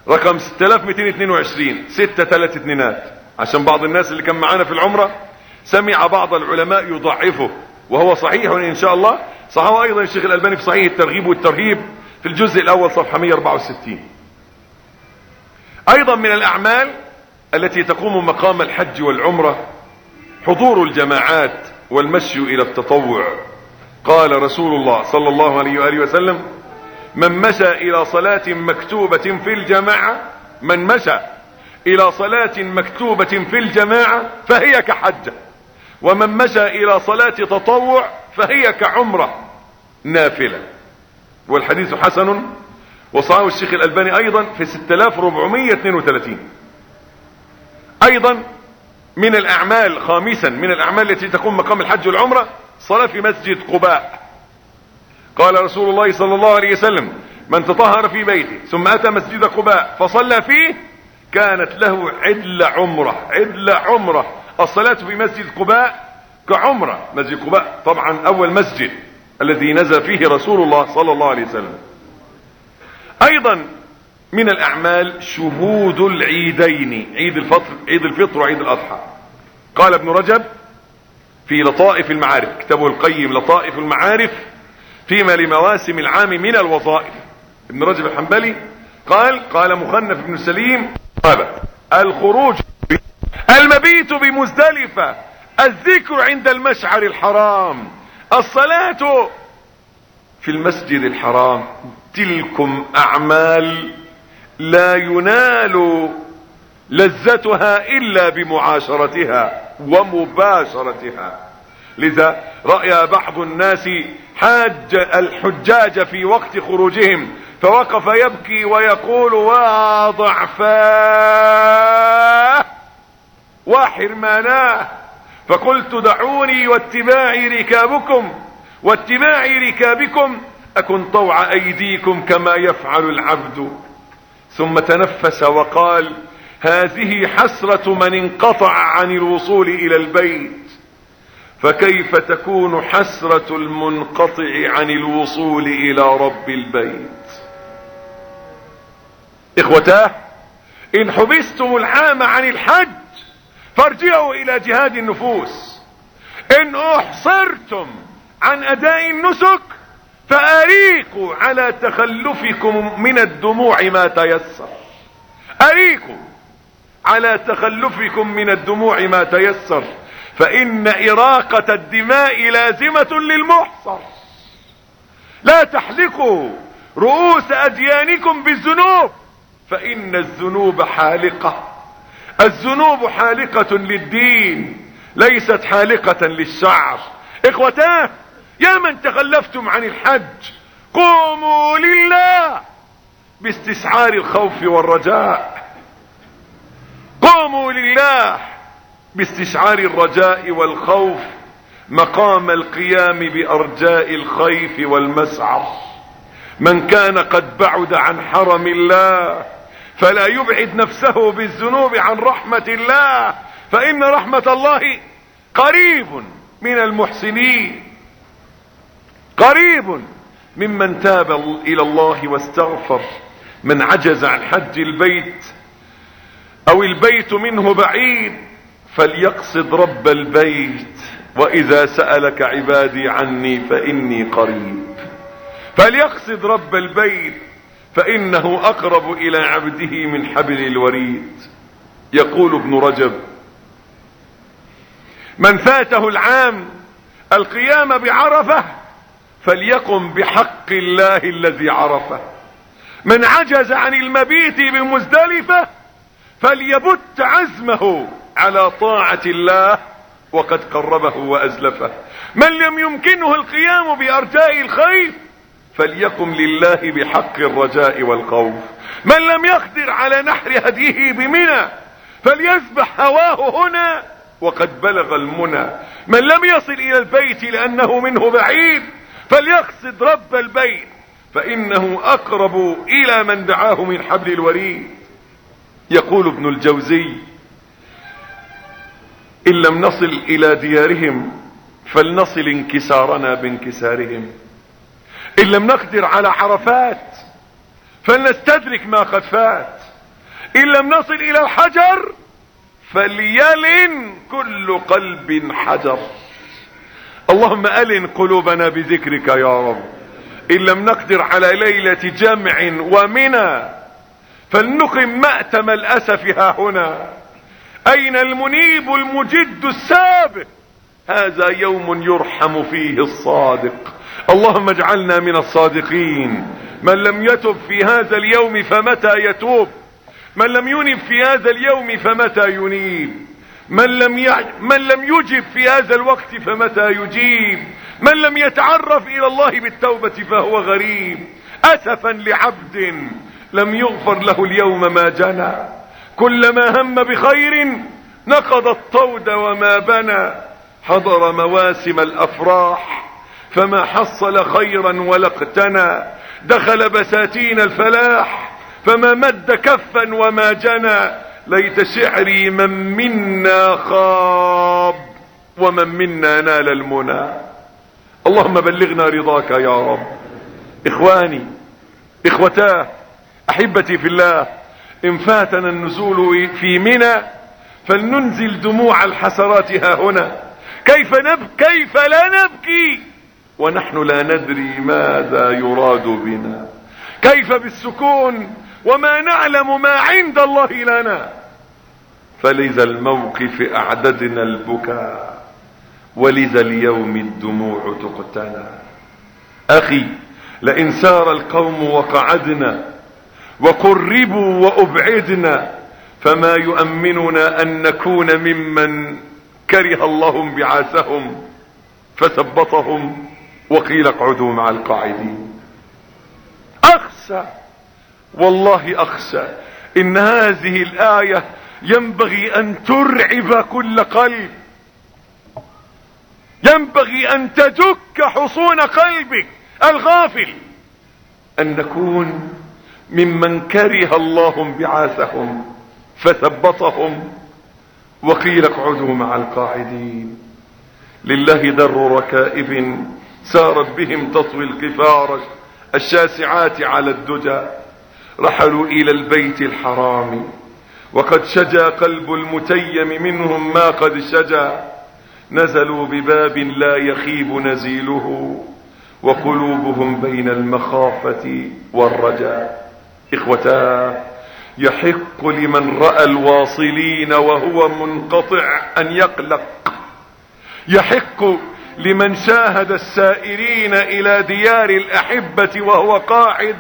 رقم 6222 ستة ثلاث اتنينات عشان بعض الناس اللي كان معانا في العمرة سمع بعض العلماء يضعفه وهو صحيح ان شاء الله صححه أيضا الشيخ الألباني في صحيح الترغيب والترهيب في الجزء الأول صفحة 164 أيضا من الأعمال التي تقوم مقام الحج والعمرة حضور الجماعات والمشي إلى التطوع. قال رسول الله صلى الله عليه وآله وسلم من مشى إلى صلاة مكتوبة في الجماعة من مشى إلى صلاة مكتوبة في الجماعة فهي كحجة ومن مشى إلى صلاة تطوع فهي كعمرة نافلة. والحديث حسن وصححه الشيخ الألباني أيضا في 6432 أيضا من الأعمال خامسا من الأعمال التي تقوم مقام الحج والعمرة صلاة في مسجد قباء. قال رسول الله صلى الله عليه وسلم من تطهر في بيته ثم أتى مسجد قباء فصلى فيه كانت له عدل عمرة عدل عمرة. الصلاة في مسجد قباء كعمرة. مسجد قباء طبعا أول مسجد الذي نزل فيه رسول الله صلى الله عليه وسلم. أيضا من الأعمال شهود العيدين عيد الفطر عيد الفطر وعيد الأضحى. قال ابن رجب في لطائف المعارف كتابه القيم لطائف المعارف فيما لمواسم العام من الوظائف. ابن رجب الحنبلي قال قال مخنف بن سليم قال الخروج المبيت بمزدلفة الذكر عند المشعر الحرام الصلاة في المسجد الحرام. تلكم أعمال لا ينال لذتها إلا بمعاشرتها ومباشرتها. لذا رأى بعض الناس حاج الحجاج في وقت خروجهم فوقف يبكي ويقول وضعفاه وحرماناه فقلت دعوني واتباعي ركابكم واتباعي ركابكم أكن طوع أيديكم كما يفعل العبد. ثم تنفس وقال هذه حسرة من انقطع عن الوصول إلى البيت. فكيف تكون حسرة المنقطع عن الوصول إلى رب البيت؟ إخوتاه إن حبستم العام عن الحج فارجعوا إلى جهاد النفوس. إن أحصرتم عن أداء النسك فأريقوا على تخلفكم من الدموع ما تيسر. أريقوا على تخلفكم من الدموع ما تيسر. فإن إراقة الدماء لازمة للمحصر لا تحلقوا رؤوس أديانكم بالذنوب فإن الذنوب حالقة. الذنوب حالقة للدين ليست حالقة للشعر. إخوتاه يا من تخلفتم عن الحج قوموا لله باستشعار الخوف والرجاء. قوموا لله باستشعار الرجاء والخوف مقام القيام بأرجاء الخيف والمسعر. من كان قد بعد عن حرم الله فلا يبعد نفسه بالذنوب عن رحمة الله فإن رحمة الله قريب من المحسنين. قريب ممن تاب إلى الله واستغفر من عجز عن حج البيت أو البيت منه بعيد. فليقصد رب البيت وإذا سألك عبادي عني فإني قريب. فليقصد رب البيت فإنه أقرب إلى عبده من حبل الوريد. يقول ابن رجب من فاته العام القيام بعرفة فليقم بحق الله الذي عرفه. من عجز عن المبيت بمزدلفة فليبت عزمه على طاعة الله وقد قربه وأزلفه. من لم يمكنه القيام بأرجاء الخير فليقم لله بحق الرجاء والخوف. من لم يقدر على نحر هديه بمنى فليسبح هواه هنا وقد بلغ المنى. من لم يصل إلى البيت لأنه منه بعيد فليقصد رب البيت فإنه أقرب إلى من دعاه من حبل الوريد. يقول ابن الجوزي إن لم نصل إلى ديارهم فلنصل انكسارنا بانكسارهم. إن لم نقدر على عرفات فلنستدرك ما قد فات. إن لم نصل إلى الحجر فليلن كل قلب حجر. اللهم ألن قلوبنا بذكرك يا رب. إن لم نقدر على ليلة جمع ومنى فلنقم مأتم الأسف ها هنا. أين المنيب المجد السابق؟ هذا يوم يرحم فيه الصادق. اللهم اجعلنا من الصادقين. من لم يتب في هذا اليوم فمتى يتوب؟ من لم ينب في هذا اليوم فمتى ينيب؟ من لم ي... من لم يجب في هذا الوقت فمتى يجيب؟ من لم يتعرف إلى الله بالتوبة فهو غريب. اسفا لعبد لم يغفر له اليوم ما جنى. كلما هم بخير نقض الطود وما بنى حضر مواسم الأفراح فما حصل خيرا ولا اقتنى دخل بساتين الفلاح فما مد كفا وما جنى ليت شعري من منا خاب ومن منا نال المنى. اللهم بلغنا رضاك يا رب. إخواني إخوتاه أحبتي في الله إن فاتنا النزول في منى فلننزل دموع الحسرات ها هنا. كيف نب كيف لا نبكي؟ ونحن لا ندري ماذا يراد بنا. كيف بالسكون؟ وما نعلم ما عند الله لنا. فلذا الموقف أعددنا البكاء. ولذا اليوم الدموع تقتنى. أخي لئن سار القوم وقعدنا وقربوا وأبعدنا فما يؤمننا أن نكون ممن كره الله انبعاثهم فثبطهم وقيل اقعدوا مع القاعدين. اخشى والله اخشى إن هذه الآية ينبغي أن ترعب كل قلب. ينبغي أن تدك حصون قلبك الغافل. أن نكون ممن كره الله انبعاثهم فثبطهم وقيل اقعدوا مع القاعدين. لله در ركائب سارت بهم تطوي القفار الشاسعات على الدجى رحلوا إلى البيت الحرام. وقد شجا قلب المتيم منهم ما قد شجا نزلوا بباب لا يخيب نزيله وقلوبهم بين المخافة والرجاء. اخوتاه يحق لمن رأى الواصلين وهو منقطع أن يقلق. يحق لمن شاهد السائرين إلى ديار الأحبة وهو قاعد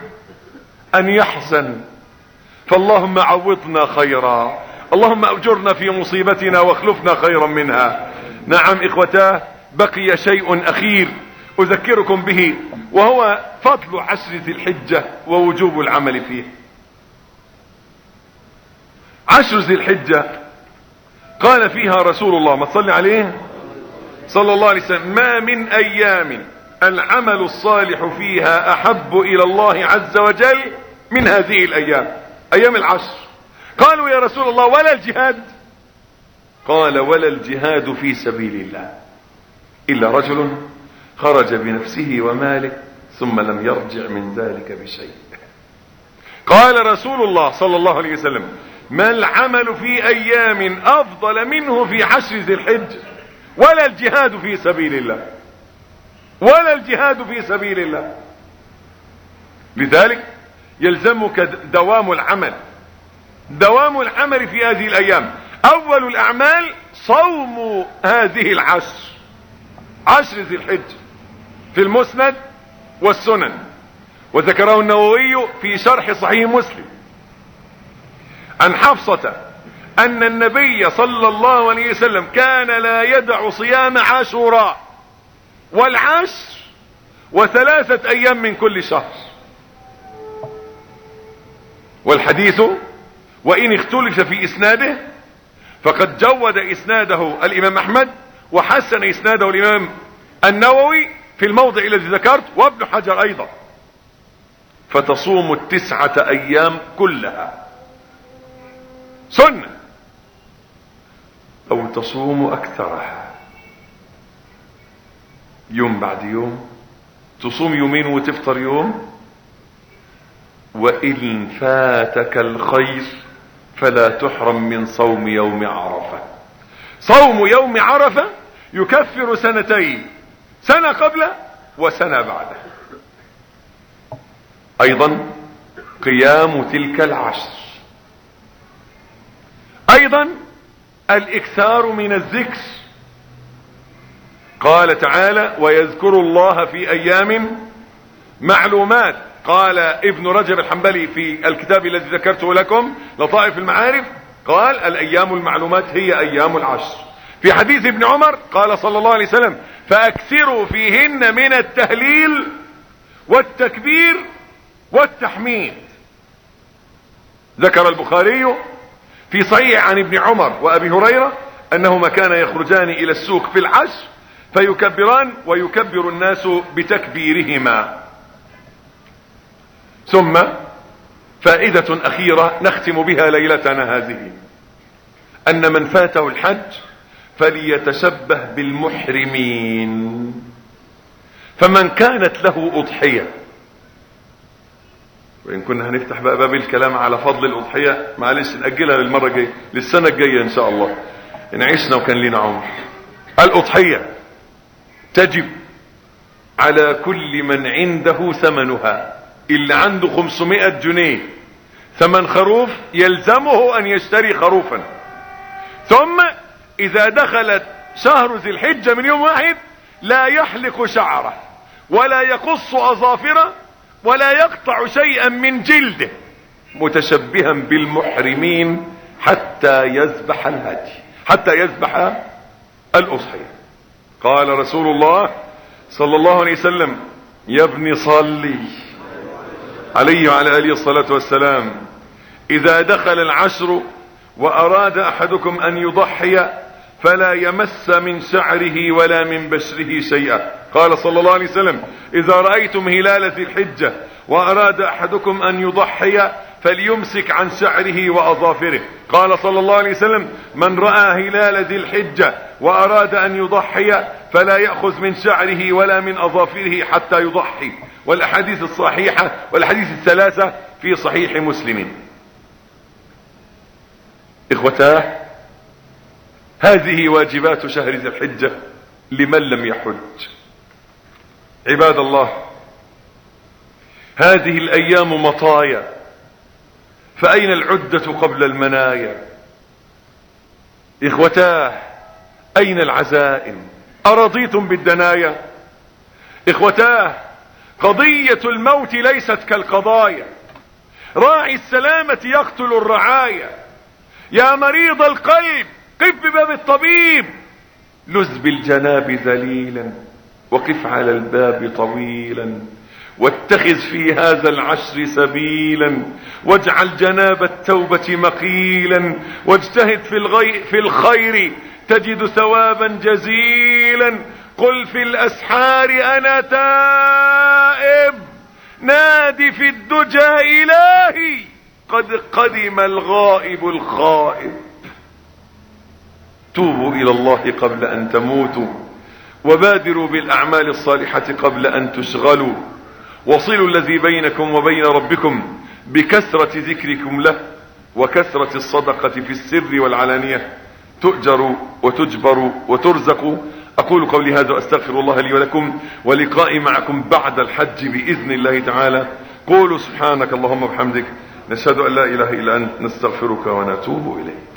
أن يحزن. فاللهم عوضنا خيرا. اللهم أجرنا في مصيبتنا واخلفنا خيرا منها. نعم اخوتاه بقي شيء أخير. أذكركم به وهو فضل عشر ذي الحجة ووجوب العمل فيه. عشر ذي الحجة قال فيها رسول الله ما تصلي عليه؟ صلى الله عليه وسلم ما من أيام العمل الصالح فيها أحب إلى الله عز وجل من هذه الأيام أيام العشر قالوا يا رسول الله ولا الجهاد؟ قال ولا الجهاد في سبيل الله إلا رجل خرج بنفسه وماله ثم لم يرجع من ذلك بشيء. قال رسول الله صلى الله عليه وسلم ما العمل في أيام أفضل منه في عشر ذي الحج؟ ولا الجهاد في سبيل الله. ولا الجهاد في سبيل الله. لذلك يلزمك دوام العمل. دوام العمل في هذه الأيام. أول الأعمال صوم هذه العشر. عشر ذي الحج. في المسند والسنن. وذكره النووي في شرح صحيح مسلم. عن حفصة أن النبي صلى الله عليه وسلم كان لا يدع صيام عاشوراء والعشر وثلاثة أيام من كل شهر. والحديث وإن اختلف في إسناده فقد جود إسناده الإمام أحمد وحسن إسناده الإمام النووي في الموضع الذي ذكرت وابن حجر أيضا. فتصوم التسعة أيام كلها. سنة. أو تصوم أكثرها. يوم بعد يوم. تصوم يومين وتفطر يوم. وإن فاتك الخير فلا تحرم من صوم يوم عرفة. صوم يوم عرفة يكفر سنتين. سنة قبله وسنة بعده. أيضا قيام تلك العشر. أيضا الإكثار من الذكر. قال تعالى ويذكر الله في أيام معلومات قال ابن رجب الحنبلي في الكتاب الذي ذكرته لكم لطائف المعارف قال الأيام المعلومات هي أيام العشر في حديث ابن عمر قال صلى الله عليه وسلم فاكثروا فيهن من التهليل والتكبير والتحميد. ذكر البخاري في صحيح عن ابن عمر وأبي هريرة أنهما كان يخرجان إلى السوق في العشر فيكبران ويكبر الناس بتكبيرهما. ثم فائدة أخيرة نختم بها ليلتنا هذه أن من فاته الحج فليتشبه بالمحرمين. فمن كانت له أضحية وإن كنا هنفتح بقى باب الكلام على فضل الأضحية معلش نأجلها للمرة الجاية للسنة الجاية إن شاء الله. إن عشنا وكان لنا عمر. الأضحية تجب على كل من عنده ثمنها اللي عنده 500 جنيه. ثمن خروف يلزمه أن يشتري خروفا. ثم إذا دخلت شهر ذي الحجة من يوم واحد لا يحلق شعره ولا يقص أظافره ولا يقطع شيئا من جلده متشبها بالمحرمين حتى يذبح الهدي حتى يذبح الأضحية. قال رسول الله صلى الله عليه وسلم يا ابن صلي. عليه وعلى آله الصلاة والسلام إذا دخل العشر وأراد أحدكم أن يضحي فلا يمس من شعره ولا من بشره شيئا. قال صلى الله عليه وسلم إذا رأيتم هلال ذي الحجة وأراد أحدكم أن يضحي فليمسك عن شعره وأظافره. قال صلى الله عليه وسلم من رأى هلال ذي الحجة وأراد أن يضحي فلا يأخذ من شعره ولا من أظافره حتى يضحي. والأحاديث الصحيحة والأحاديث الثلاثة في صحيح مسلم. إخوتاه هذه واجبات شهر ذي الحجة لمن لم يحج. عباد الله هذه الأيام مطايا فأين العدة قبل المنايا؟ إخوتاه أين العزائم؟ أرضيتم بالدنايا؟ إخوتاه قضية الموت ليست كالقضايا. راعي السلامة يقتل الرعايا. يا مريض القلب قف بباب الطبيب. لز بالجناب ذليلا وقف على الباب طويلا واتخذ في هذا العشر سبيلا واجعل جناب التوبة مقيلا واجتهد في, الغي في الخير تجد ثوابا جزيلا. قل في الأسحار أنا تائب. نادي في الدجى إلهي قد قدم الغائب الخائب. توبوا إلى الله قبل أن تموتوا وبادروا بالأعمال الصالحة قبل أن تشغلوا. وصلوا الذي بينكم وبين ربكم بكثرة ذكركم له وكثرة الصدقة في السر والعلانية. تؤجر وتجبر وترزق أقول قولي هذا وأستغفر الله لي ولكم ولقائي معكم بعد الحج بإذن الله تعالى. قولوا سبحانك اللهم وبحمدك نشهد أن لا إله إلا أنت نستغفرك ونتوب إليك.